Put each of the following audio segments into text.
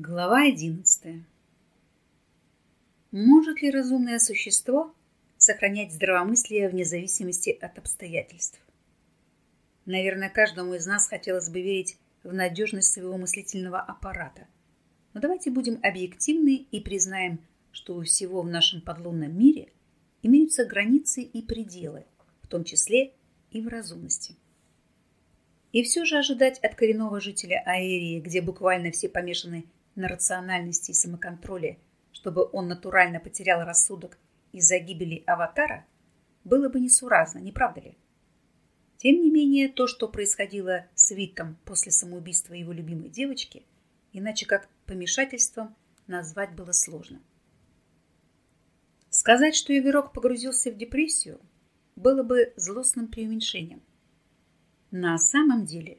Глава одиннадцатая. Может ли разумное существо сохранять здравомыслие вне зависимости от обстоятельств? Наверное, каждому из нас хотелось бы верить в надежность своего мыслительного аппарата. Но давайте будем объективны и признаем, что у всего в нашем подлунном мире имеются границы и пределы, в том числе и в разумности. И все же ожидать от коренного жителя Аэрии, где буквально все помешаны на рациональности и самоконтроле, чтобы он натурально потерял рассудок из-за гибели аватара, было бы несуразно, не правда ли? Тем не менее, то, что происходило с Витом после самоубийства его любимой девочки, иначе как помешательством назвать было сложно. Сказать, что игрок погрузился в депрессию, было бы злостным преуменьшением. На самом деле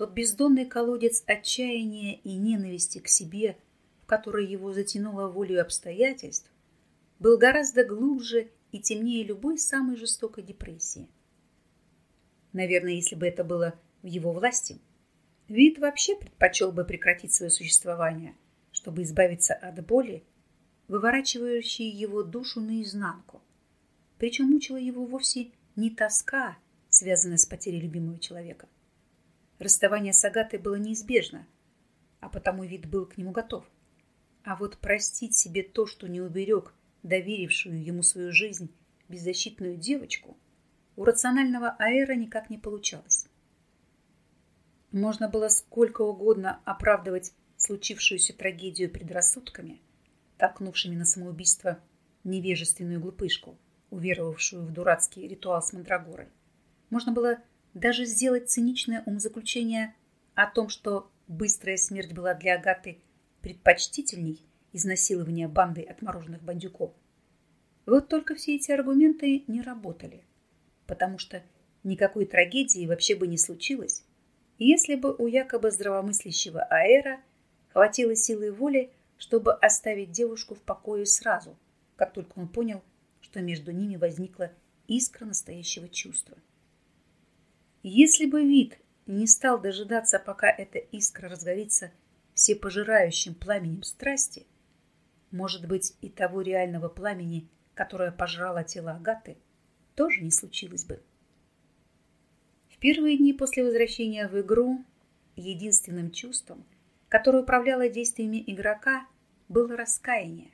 тот бездонный колодец отчаяния и ненависти к себе, в который его затянуло волю обстоятельств, был гораздо глубже и темнее любой самой жестокой депрессии. Наверное, если бы это было в его власти, вид вообще предпочел бы прекратить свое существование, чтобы избавиться от боли, выворачивающей его душу наизнанку. Причем мучила его вовсе не тоска, связанная с потерей любимого человека – Расставание с Агатой было неизбежно, а потому вид был к нему готов. А вот простить себе то, что не уберег доверившую ему свою жизнь беззащитную девочку, у рационального аэра никак не получалось. Можно было сколько угодно оправдывать случившуюся трагедию предрассудками, толкнувшими на самоубийство невежественную глупышку, уверовавшую в дурацкий ритуал с Мандрагорой. Можно было даже сделать циничное умозаключение о том, что быстрая смерть была для Агаты предпочтительней изнасилования банды отмороженных бандюков. Вот только все эти аргументы не работали, потому что никакой трагедии вообще бы не случилось, если бы у якобы здравомыслящего Аэра хватило силы воли, чтобы оставить девушку в покое сразу, как только он понял, что между ними возникла искра настоящего чувства. Если бы вид не стал дожидаться, пока эта искра разгорится всепожирающим пламенем страсти, может быть, и того реального пламени, которое пожрало тело Агаты, тоже не случилось бы. В первые дни после возвращения в игру единственным чувством, которое управляло действиями игрока, было раскаяние,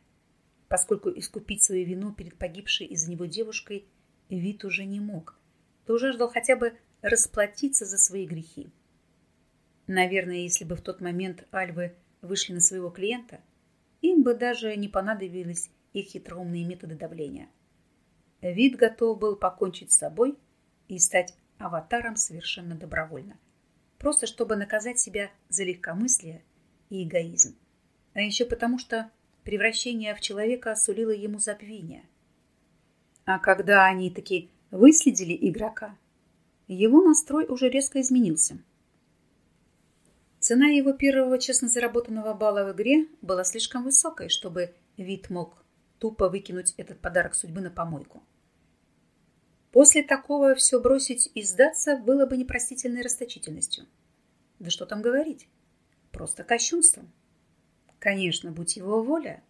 поскольку искупить свою вину перед погибшей из-за него девушкой вид уже не мог, то уже ждал хотя бы расплатиться за свои грехи. Наверное, если бы в тот момент альвы вышли на своего клиента, им бы даже не понадобились их хитроумные методы давления. Вид готов был покончить с собой и стать аватаром совершенно добровольно. Просто чтобы наказать себя за легкомыслие и эгоизм. А еще потому, что превращение в человека сулило ему забвение. А когда они таки выследили игрока, его настрой уже резко изменился. Цена его первого честно заработанного балла в игре была слишком высокой, чтобы вид мог тупо выкинуть этот подарок судьбы на помойку. После такого все бросить и сдаться было бы непростительной расточительностью. Да что там говорить? Просто кощунством. Конечно, будь его воля,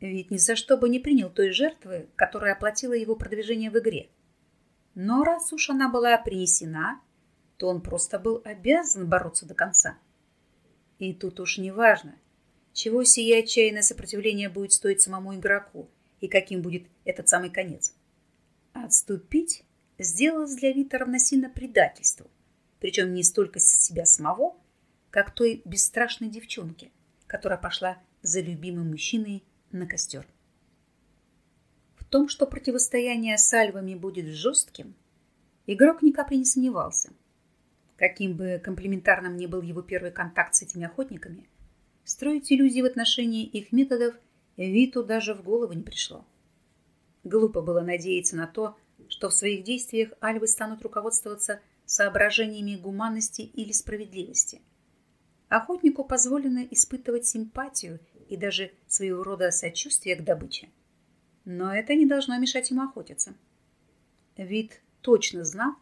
ведь ни за что бы не принял той жертвы, которая оплатила его продвижение в игре – но раз уж она была принесена, то он просто был обязан бороться до конца. И тут уж не важно, чего сие отчаянное сопротивление будет стоить самому игроку и каким будет этот самый конец. Отступить сделалось для Вита равносильно предательству, причем не столько себя самого, как той бесстрашной девчонки, которая пошла за любимым мужчиной на костер том, что противостояние с альвами будет жестким, игрок ни капли не сомневался. Каким бы комплементарным ни был его первый контакт с этими охотниками, строить иллюзии в отношении их методов Виту даже в голову не пришло. Глупо было надеяться на то, что в своих действиях альвы станут руководствоваться соображениями гуманности или справедливости. Охотнику позволено испытывать симпатию и даже своего рода сочувствие к добыче. Но это не должно мешать ему охотиться. Вид точно знал,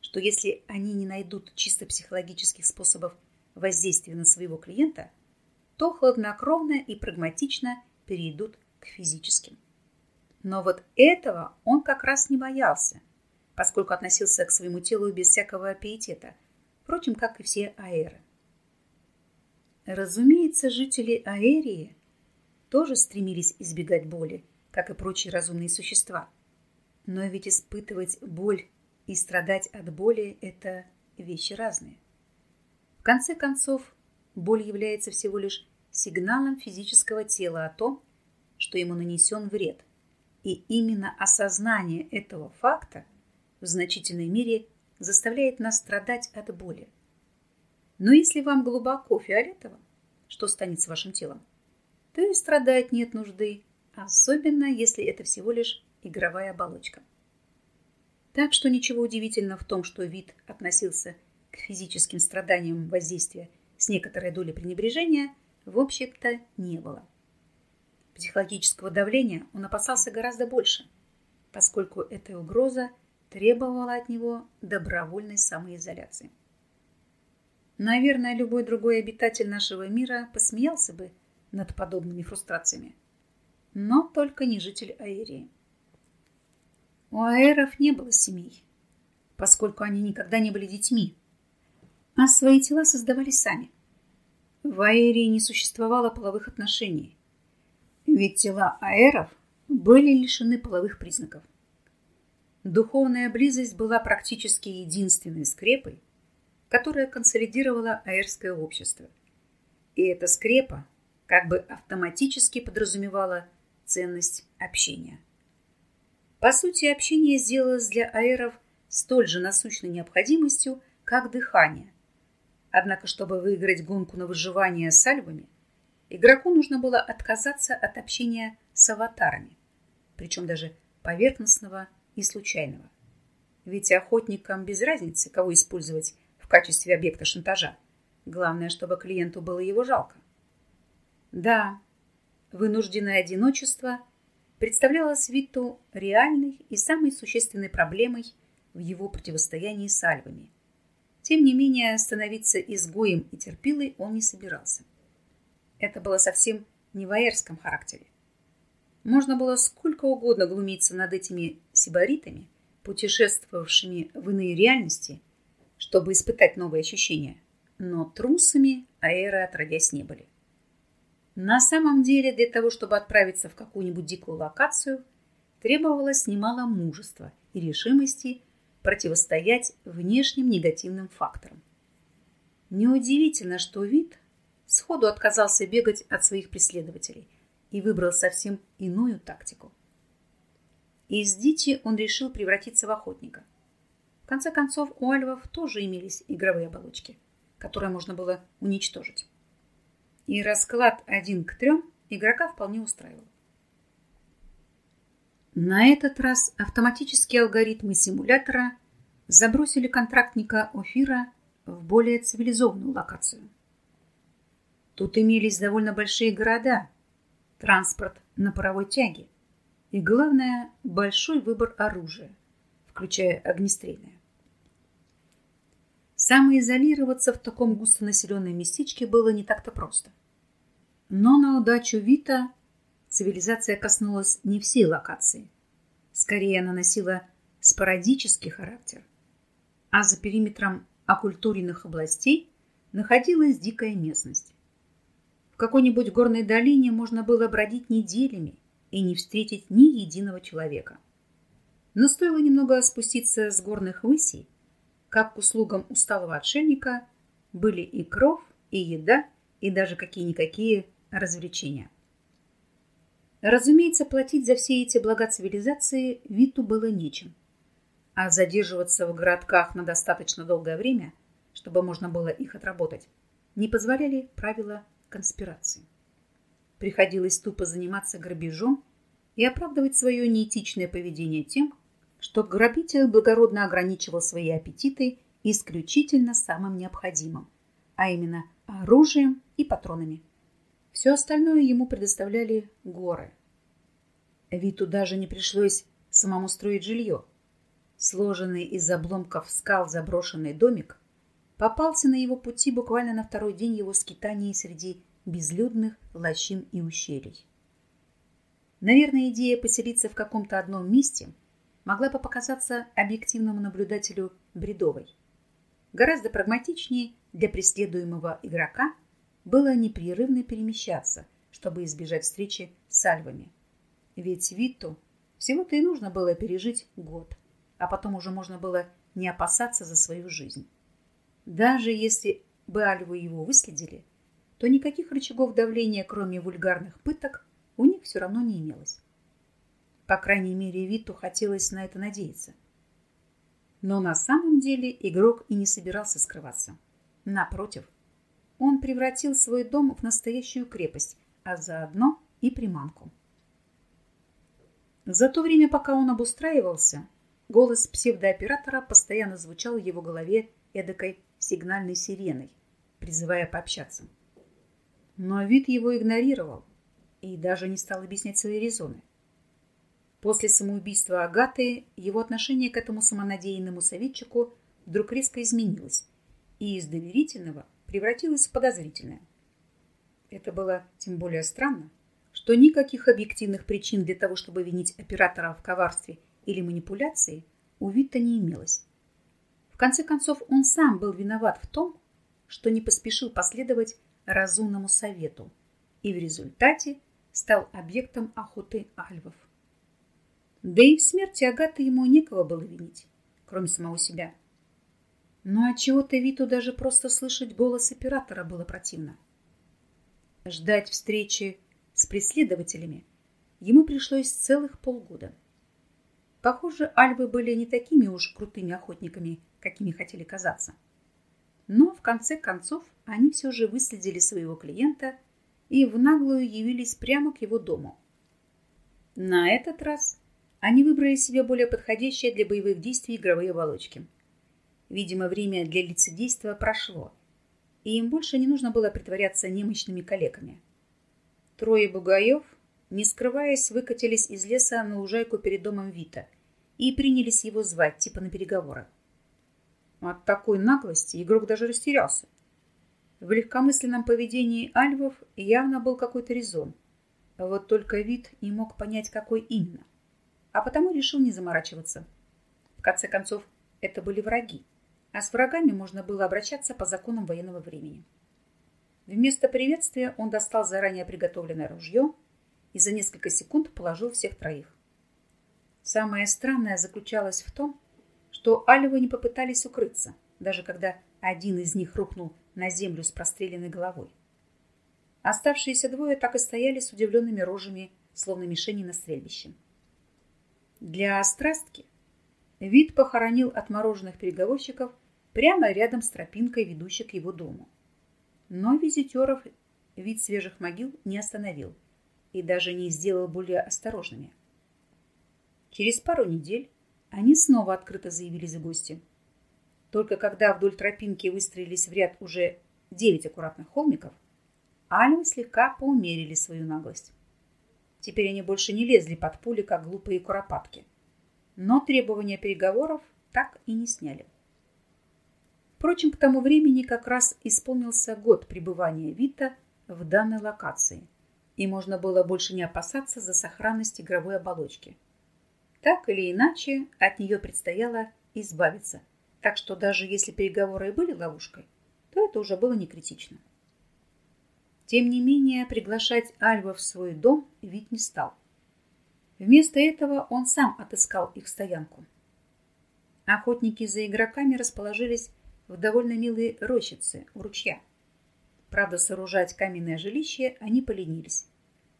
что если они не найдут чисто психологических способов воздействия на своего клиента, то хладнокровно и прагматично перейдут к физическим. Но вот этого он как раз не боялся, поскольку относился к своему телу без всякого пиетета, впрочем, как и все аэры. Разумеется, жители Аэрии тоже стремились избегать боли, как и прочие разумные существа. Но ведь испытывать боль и страдать от боли – это вещи разные. В конце концов, боль является всего лишь сигналом физического тела о том, что ему нанесен вред. И именно осознание этого факта в значительной мере заставляет нас страдать от боли. Но если вам глубоко фиолетово, что станет с вашим телом, то и страдать нет нужды, особенно если это всего лишь игровая оболочка. Так что ничего удивительного в том, что вид относился к физическим страданиям воздействия с некоторой долей пренебрежения, в общем-то не было. Психологического давления он опасался гораздо больше, поскольку эта угроза требовала от него добровольной самоизоляции. Наверное, любой другой обитатель нашего мира посмеялся бы над подобными фрустрациями, но только не житель Аэрии. У аэров не было семей, поскольку они никогда не были детьми, а свои тела создавали сами. В аэрии не существовало половых отношений, ведь тела аэров были лишены половых признаков. Духовная близость была практически единственной скрепой, которая консолидировала аэрское общество. И эта скрепа как бы автоматически подразумевала ценность общения. По сути, общение сделалось для аэров столь же насущной необходимостью, как дыхание. Однако, чтобы выиграть гонку на выживание с альвами, игроку нужно было отказаться от общения с аватарами, причем даже поверхностного и случайного. Ведь охотникам без разницы, кого использовать в качестве объекта шантажа. Главное, чтобы клиенту было его жалко. Да, вынужденное одиночество – представлялась Виту реальной и самой существенной проблемой в его противостоянии с альвами. Тем не менее, становиться изгоем и терпилой он не собирался. Это было совсем не в аэрском характере. Можно было сколько угодно глумиться над этими сибаритами, путешествовавшими в иные реальности, чтобы испытать новые ощущения, но трусами аэры отродясь не были. На самом деле, для того, чтобы отправиться в какую-нибудь дикую локацию, требовалось немало мужества и решимости противостоять внешним негативным факторам. Неудивительно, что вид сходу отказался бегать от своих преследователей и выбрал совсем иную тактику. Из дичи он решил превратиться в охотника. В конце концов, у альвов тоже имелись игровые оболочки, которые можно было уничтожить и расклад один к трем игрока вполне устраивал. На этот раз автоматические алгоритмы симулятора забросили контрактника Офира в более цивилизованную локацию. Тут имелись довольно большие города, транспорт на паровой тяге и, главное, большой выбор оружия, включая огнестрельное. Самоизолироваться в таком густонаселенном местечке было не так-то просто. Но на удачу Вита цивилизация коснулась не всей локации. Скорее, она носила спорадический характер. А за периметром оккультуренных областей находилась дикая местность. В какой-нибудь горной долине можно было бродить неделями и не встретить ни единого человека. Но стоило немного спуститься с горных высей, как к услугам усталого отшельника были и кров, и еда, и даже какие-никакие развлечения. Разумеется, платить за все эти блага цивилизации Виту было нечем. А задерживаться в городках на достаточно долгое время, чтобы можно было их отработать, не позволяли правила конспирации. Приходилось тупо заниматься грабежом и оправдывать свое неэтичное поведение тем, что грабитель благородно ограничивал свои аппетиты исключительно самым необходимым, а именно оружием и патронами. Все остальное ему предоставляли горы. Виту даже не пришлось самому строить жилье. Сложенный из обломков скал заброшенный домик попался на его пути буквально на второй день его скитаний среди безлюдных лощин и ущелий. Наверное, идея поселиться в каком-то одном месте могла бы показаться объективному наблюдателю бредовой. Гораздо прагматичнее для преследуемого игрока было непрерывно перемещаться, чтобы избежать встречи с альвами. Ведь Витту всего-то и нужно было пережить год, а потом уже можно было не опасаться за свою жизнь. Даже если бы альвы его выследили, то никаких рычагов давления, кроме вульгарных пыток, у них все равно не имелось. По крайней мере, Виту хотелось на это надеяться. Но на самом деле игрок и не собирался скрываться. Напротив, он превратил свой дом в настоящую крепость, а заодно и приманку. За то время, пока он обустраивался, голос псевдооператора постоянно звучал в его голове эдакой сигнальной сиреной, призывая пообщаться. Но вид его игнорировал и даже не стал объяснять свои резоны. После самоубийства Агаты его отношение к этому самонадеянному советчику вдруг резко изменилось и из доверительного превратилось в подозрительное. Это было тем более странно, что никаких объективных причин для того, чтобы винить оператора в коварстве или манипуляции, у Витта не имелось. В конце концов, он сам был виноват в том, что не поспешил последовать разумному совету и в результате стал объектом охоты альвов. Да и в смерти Агаты ему некого было винить, кроме самого себя. Но от чего то Виту даже просто слышать голос оператора было противно. Ждать встречи с преследователями ему пришлось целых полгода. Похоже, альвы были не такими уж крутыми охотниками, какими хотели казаться. Но в конце концов они все же выследили своего клиента и в наглую явились прямо к его дому. На этот раз они выбрали себе более подходящие для боевых действий игровые оболочки. Видимо, время для лицедейства прошло, и им больше не нужно было притворяться немощными коллегами. Трое бугаев, не скрываясь, выкатились из леса на лужайку перед домом Вита и принялись его звать, типа на переговоры. От такой наглости игрок даже растерялся. В легкомысленном поведении альвов явно был какой-то резон. Вот только вид не мог понять, какой именно. А потому решил не заморачиваться. В конце концов, это были враги. А с врагами можно было обращаться по законам военного времени. Вместо приветствия он достал заранее приготовленное ружье и за несколько секунд положил всех троих. Самое странное заключалось в том, что альвы не попытались укрыться, даже когда один из них рухнул на землю с простреленной головой. Оставшиеся двое так и стояли с удивленными рожами, словно мишени на стрельбище. Для острастки вид похоронил отмороженных переговорщиков прямо рядом с тропинкой, ведущей к его дому. Но визитеров вид свежих могил не остановил и даже не сделал более осторожными. Через пару недель они снова открыто заявились в гости – только когда вдоль тропинки выстроились в ряд уже девять аккуратных холмиков, альмы слегка поумерили свою наглость. Теперь они больше не лезли под пули, как глупые куропатки. Но требования переговоров так и не сняли. Впрочем, к тому времени как раз исполнился год пребывания Вита в данной локации, и можно было больше не опасаться за сохранность игровой оболочки. Так или иначе, от нее предстояло избавиться – так что даже если переговоры и были ловушкой, то это уже было не критично. Тем не менее, приглашать Альва в свой дом вид не стал. Вместо этого он сам отыскал их стоянку. Охотники за игроками расположились в довольно милой рощице у ручья. Правда, сооружать каменное жилище они поленились.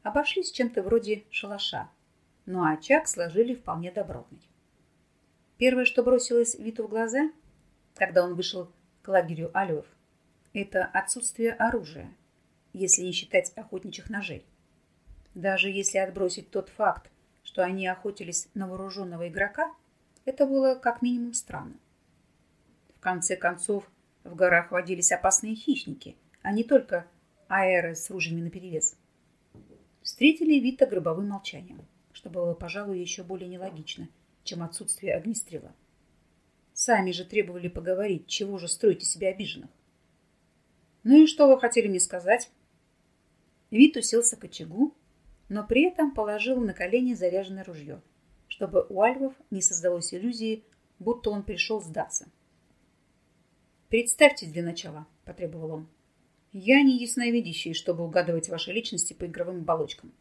Обошлись чем-то вроде шалаша, но очаг сложили вполне добротный. Первое, что бросилось Виту в глаза, когда он вышел к лагерю Алев, это отсутствие оружия, если не считать охотничьих ножей. Даже если отбросить тот факт, что они охотились на вооруженного игрока, это было как минимум странно. В конце концов, в горах водились опасные хищники, а не только аэры с ружьями наперевес. Встретили Вита гробовым молчанием, что было, пожалуй, еще более нелогично – чем отсутствие огнестрела. Сами же требовали поговорить, чего же строите себе обиженных. Ну и что вы хотели мне сказать? Вит уселся к очагу, но при этом положил на колени заряженное ружье, чтобы у альвов не создалось иллюзии, будто он пришел сдаться. «Представьте для начала», — потребовал он. «Я не ясновидящий, чтобы угадывать ваши личности по игровым оболочкам».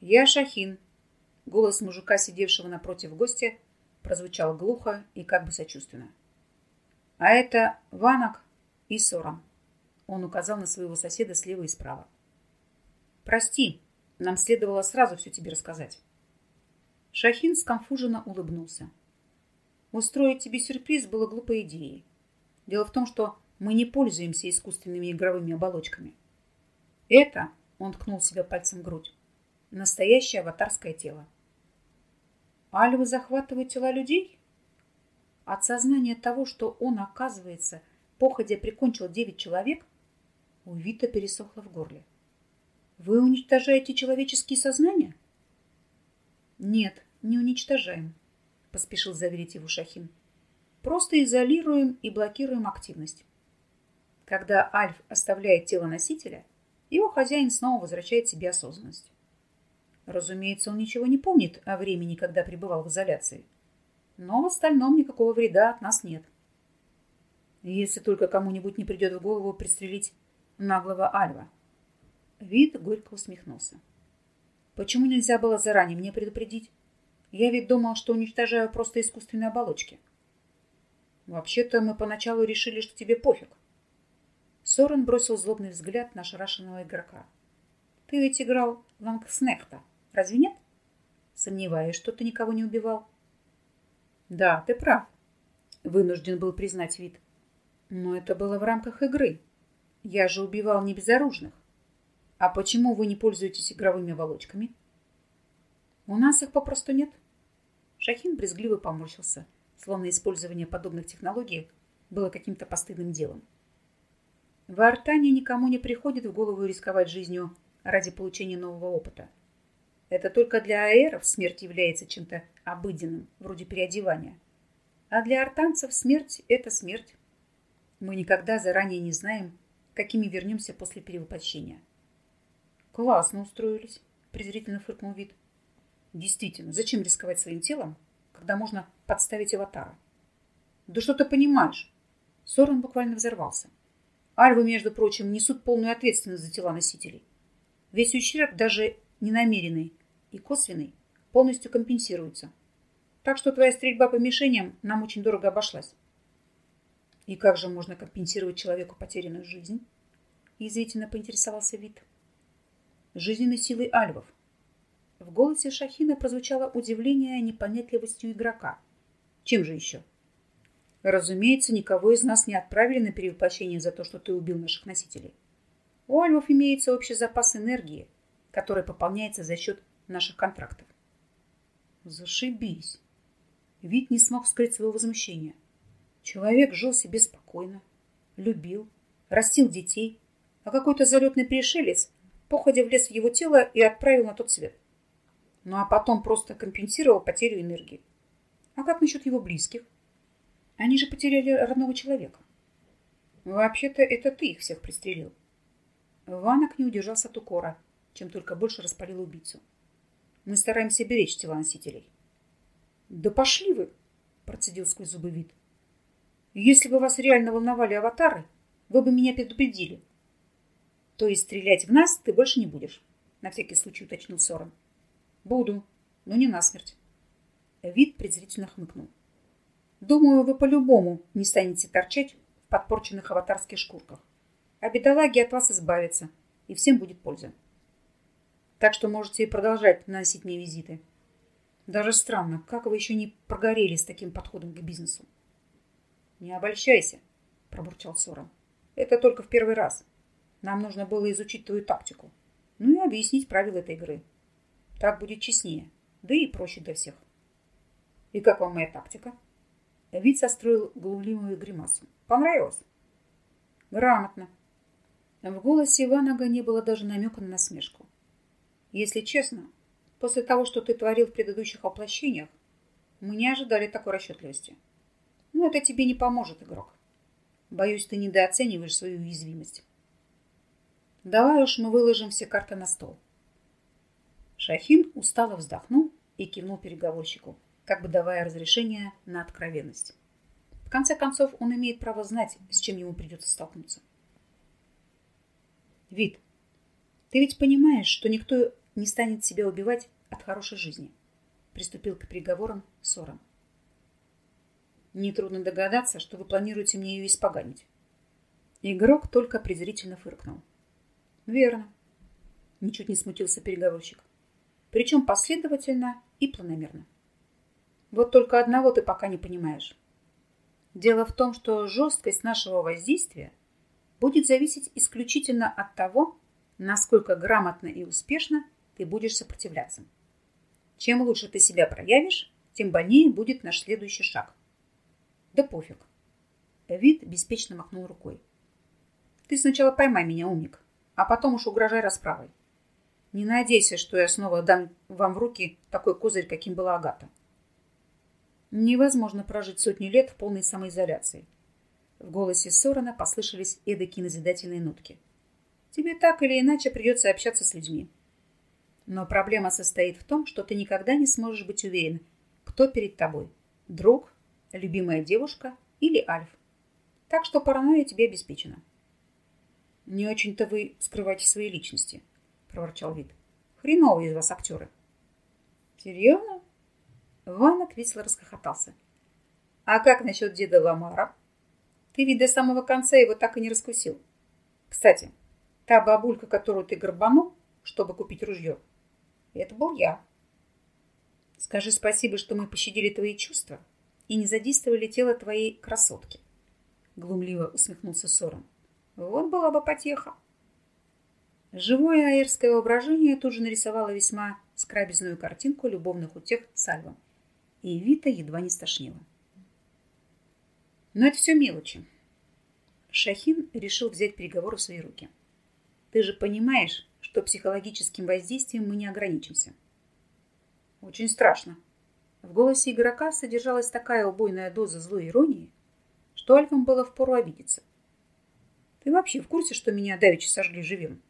«Я Шахин», — голос мужика, сидевшего напротив гостя, прозвучал глухо и как бы сочувственно. «А это Ванок и Соран», — он указал на своего соседа слева и справа. «Прости, нам следовало сразу все тебе рассказать». Шахин сконфуженно улыбнулся. «Устроить тебе сюрприз было глупой идеей. Дело в том, что мы не пользуемся искусственными игровыми оболочками. Это, он ткнул себя пальцем в грудь, настоящее аватарское тело. Альвы захватывают тела людей? От сознания того, что он, оказывается, походя прикончил девять человек, у Вита пересохло в горле. Вы уничтожаете человеческие сознания? Нет, не уничтожаем, поспешил заверить его Шахин. Просто изолируем и блокируем активность. Когда альф оставляет тело носителя, его хозяин снова возвращает себе осознанность. Разумеется, он ничего не помнит о времени, когда пребывал в изоляции. Но в остальном никакого вреда от нас нет. Если только кому-нибудь не придет в голову пристрелить наглого Альва. Вид горько усмехнулся. Почему нельзя было заранее мне предупредить? Я ведь думал, что уничтожаю просто искусственные оболочки. Вообще-то мы поначалу решили, что тебе пофиг. Сорен бросил злобный взгляд на шарашенного игрока. Ты ведь играл Лангснехта, разве нет? Сомневаюсь, что ты никого не убивал. Да, ты прав. Вынужден был признать вид. Но это было в рамках игры. Я же убивал не безоружных. А почему вы не пользуетесь игровыми волочками? У нас их попросту нет. Шахин брезгливо поморщился словно использование подобных технологий было каким-то постыдным делом. В Артане никому не приходит в голову рисковать жизнью ради получения нового опыта. Это только для аэров смерть является чем-то обыденным, вроде переодевания. А для артанцев смерть – это смерть. Мы никогда заранее не знаем, какими вернемся после перевоплощения. «Классно устроились», – презрительно фыркнул вид. «Действительно, зачем рисковать своим телом, когда можно подставить аватара. Да что ты понимаешь? Сорен буквально взорвался. Альвы, между прочим, несут полную ответственность за тела носителей. Весь ущерб, даже ненамеренный и косвенный, полностью компенсируется. Так что твоя стрельба по мишеням нам очень дорого обошлась. И как же можно компенсировать человеку потерянную жизнь? Язвительно поинтересовался вид. Жизненной силой альвов. В голосе Шахина прозвучало удивление непонятливостью игрока. Чем же еще? Разумеется, никого из нас не отправили на перевоплощение за то, что ты убил наших носителей. У альвов имеется общий запас энергии, который пополняется за счет наших контрактов. Зашибись. Вид не смог скрыть своего возмущения. Человек жил себе спокойно, любил, растил детей, а какой-то залетный пришелец походя влез в его тело и отправил на тот свет. Ну а потом просто компенсировал потерю энергии. А как насчет его близких? Они же потеряли родного человека. Вообще-то это ты их всех пристрелил. Ванок не удержался от укора, чем только больше распалил убийцу. Мы стараемся беречь тела носителей. Да пошли вы, процедил сквозь зубы вид. Если бы вас реально волновали аватары, вы бы меня предупредили. То есть стрелять в нас ты больше не будешь, на всякий случай уточнил Соран. Буду, но не насмерть. Вид презрительно хмыкнул. Думаю, вы по-любому не станете торчать в подпорченных аватарских шкурках. А бедолаги от вас избавятся, и всем будет польза. Так что можете продолжать наносить мне визиты. Даже странно, как вы еще не прогорели с таким подходом к бизнесу. Не обольщайся, пробурчал Сором. Это только в первый раз. Нам нужно было изучить твою тактику. Ну и объяснить правила этой игры. Так будет честнее, да и проще для всех. И как вам моя тактика? Вид состроил глумливую гримасу. Понравилось? Грамотно. В голосе Иванага не было даже намека на насмешку. Если честно, после того, что ты творил в предыдущих воплощениях, мы не ожидали такой расчетливости. Но это тебе не поможет, игрок. Боюсь, ты недооцениваешь свою уязвимость. Давай уж мы выложим все карты на стол. Шахин устало вздохнул и кивнул переговорщику, как бы давая разрешение на откровенность. В конце концов, он имеет право знать, с чем ему придется столкнуться. Вид, ты ведь понимаешь, что никто не станет себя убивать от хорошей жизни, приступил к переговорам Сором. Нетрудно догадаться, что вы планируете мне ее испоганить. Игрок только презрительно фыркнул. Верно. Ничуть не смутился переговорщик. Причем последовательно и планомерно. Вот только одного ты пока не понимаешь. Дело в том, что жесткость нашего воздействия будет зависеть исключительно от того, насколько грамотно и успешно ты будешь сопротивляться. Чем лучше ты себя проявишь, тем больнее будет наш следующий шаг – да пофиг. Вид беспечно махнул рукой. Ты сначала поймай меня, умник, а потом уж угрожай расправой. Не надейся, что я снова дам вам в руки такой козырь, каким была Агата. Невозможно прожить сотни лет в полной самоизоляции. В голосе Сорона послышались эдакие назидательные нотки. Тебе так или иначе придется общаться с людьми. Но проблема состоит в том, что ты никогда не сможешь быть уверен, кто перед тобой – друг любимая девушка или Альф. Так что паранойя тебе обеспечена. Не очень-то вы скрываете свои личности, проворчал Вид. Хреновые из вас актеры. Серьезно? Ванок весело расхохотался. А как насчет деда Ламара? Ты ведь до самого конца его так и не раскусил. Кстати, та бабулька, которую ты горбанул, чтобы купить ружье, это был я. Скажи спасибо, что мы пощадили твои чувства и не задействовали тело твоей красотки. Глумливо усмехнулся Сором. Вот была бы потеха. Живое аэрское воображение тут же нарисовало весьма скрабезную картинку любовных утех с Альвом, и Вита едва не стошнила. Но это все мелочи. Шахин решил взять переговоры в свои руки. Ты же понимаешь, что психологическим воздействием мы не ограничимся. Очень страшно, в голосе игрока содержалась такая убойная доза злой иронии, что Альфам было впору обидеться. Ты вообще в курсе, что меня давеча сожгли живем?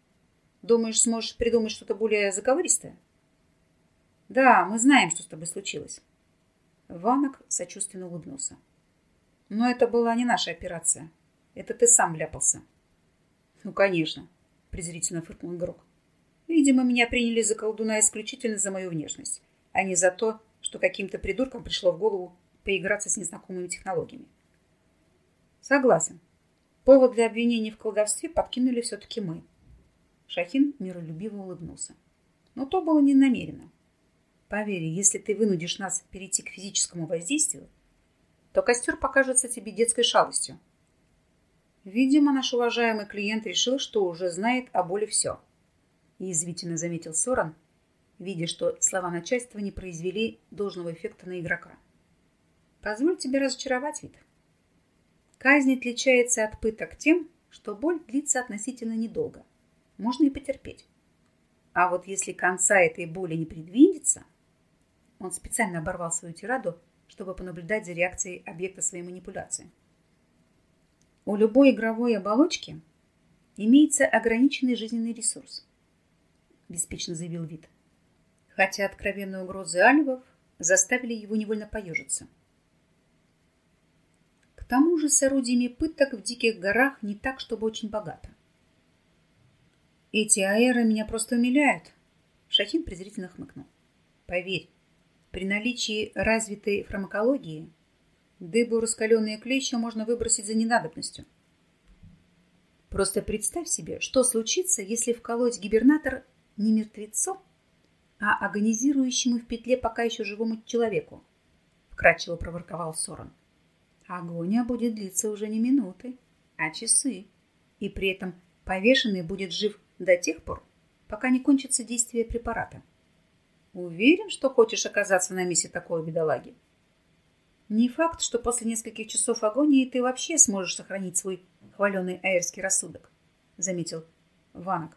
Думаешь, сможешь придумать что-то более заковыристое? Да, мы знаем, что с тобой случилось. Ванок сочувственно улыбнулся. Но это была не наша операция. Это ты сам вляпался. Ну, конечно, презрительно фыркнул игрок. Видимо, меня приняли за колдуна исключительно за мою внешность, а не за то, что каким-то придуркам пришло в голову поиграться с незнакомыми технологиями. Согласен. Повод для обвинений в колдовстве подкинули все-таки мы. Шахин миролюбиво улыбнулся. Но то было не намеренно. Поверь, если ты вынудишь нас перейти к физическому воздействию, то костер покажется тебе детской шалостью. Видимо, наш уважаемый клиент решил, что уже знает о боли все. Язвительно заметил Соран, видя, что слова начальства не произвели должного эффекта на игрока. Позволь тебе разочаровать, вид. Казнь отличается от пыток тем, что боль длится относительно недолго. Можно и потерпеть. А вот если конца этой боли не предвидится, он специально оборвал свою тираду, чтобы понаблюдать за реакцией объекта своей манипуляции. У любой игровой оболочки имеется ограниченный жизненный ресурс, беспечно заявил Вит хотя откровенные угрозы альвов заставили его невольно поежиться. К тому же с орудиями пыток в диких горах не так, чтобы очень богато. Эти аэры меня просто умиляют. Шахин презрительно хмыкнул. Поверь, при наличии развитой фармакологии дыбу раскаленные клещи можно выбросить за ненадобностью. Просто представь себе, что случится, если вколоть гибернатор не мертвецом, а агонизирующему в петле пока еще живому человеку, вкрадчиво проворковал Сорон. Агония будет длиться уже не минуты, а часы, и при этом повешенный будет жив до тех пор, пока не кончится действие препарата. Уверен, что хочешь оказаться на месте такой бедолаги? Не факт, что после нескольких часов агонии ты вообще сможешь сохранить свой хваленый аэрский рассудок, заметил Ванок.